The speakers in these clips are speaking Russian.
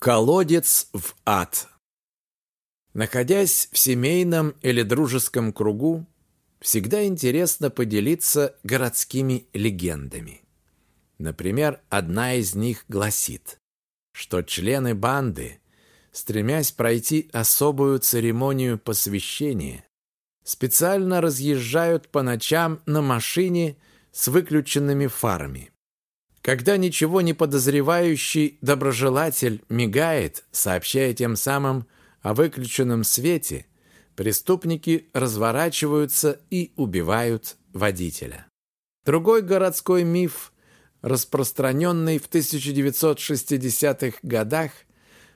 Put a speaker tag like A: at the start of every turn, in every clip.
A: Колодец в ад. Находясь в семейном или дружеском кругу, всегда интересно поделиться городскими легендами. Например, одна из них гласит, что члены банды, стремясь пройти особую церемонию посвящения, специально разъезжают по ночам на машине с выключенными фарами. Когда ничего не подозревающий доброжелатель мигает, сообщая тем самым о выключенном свете, преступники разворачиваются и убивают водителя. Другой городской миф, распространенный в 1960-х годах,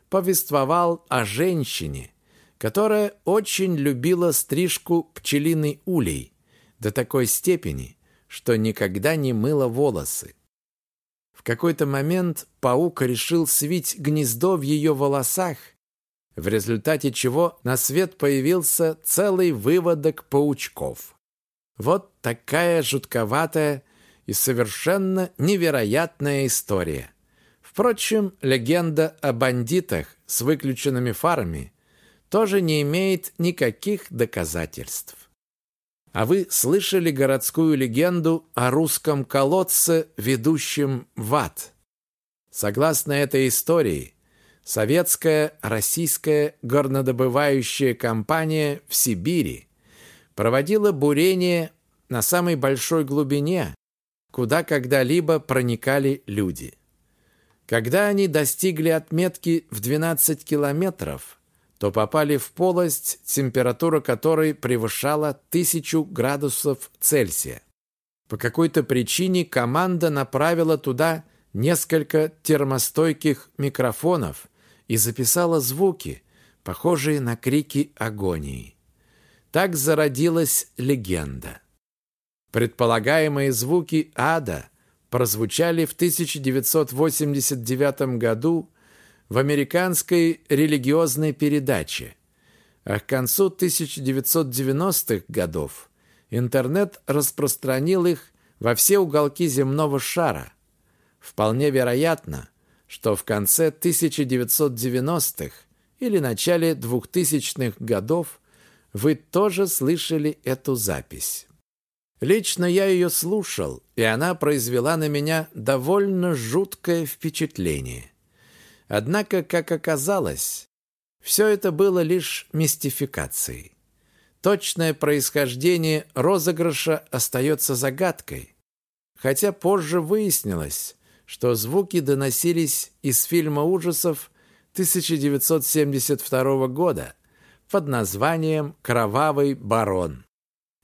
A: повествовал о женщине, которая очень любила стрижку пчелиной улей до такой степени, что никогда не мыла волосы какой-то момент паук решил свить гнездо в ее волосах, в результате чего на свет появился целый выводок паучков. Вот такая жутковатая и совершенно невероятная история. Впрочем, легенда о бандитах с выключенными фарами тоже не имеет никаких доказательств. А вы слышали городскую легенду о русском колодце, ведущем в ад? Согласно этой истории, советская российская горнодобывающая компания в Сибири проводила бурение на самой большой глубине, куда когда-либо проникали люди. Когда они достигли отметки в 12 километров, то попали в полость, температура которой превышала тысячу градусов Цельсия. По какой-то причине команда направила туда несколько термостойких микрофонов и записала звуки, похожие на крики агонии. Так зародилась легенда. Предполагаемые звуки ада прозвучали в 1989 году в американской религиозной передаче. А к концу 1990-х годов интернет распространил их во все уголки земного шара. Вполне вероятно, что в конце 1990-х или начале 2000-х годов вы тоже слышали эту запись. Лично я ее слушал, и она произвела на меня довольно жуткое впечатление. Однако, как оказалось, все это было лишь мистификацией. Точное происхождение розыгрыша остается загадкой, хотя позже выяснилось, что звуки доносились из фильма ужасов 1972 года под названием «Кровавый барон».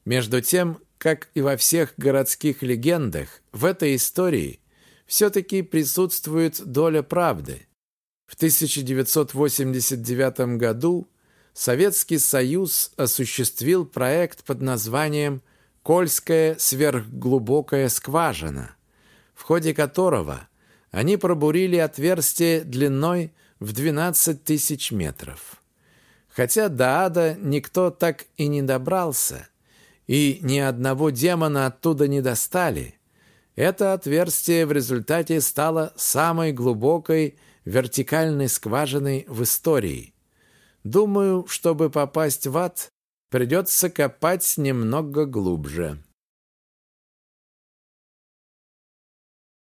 A: Между тем, как и во всех городских легендах, в этой истории все-таки присутствует доля правды – 1989 году Советский Союз осуществил проект под названием «Кольская сверхглубокая скважина», в ходе которого они пробурили отверстие длиной в 12 тысяч метров. Хотя до ада никто так и не добрался, и ни одного демона оттуда не достали, это отверстие в результате стало самой глубокой вертикальной скважиной в истории. Думаю, чтобы попасть в ад, придется копать немного глубже.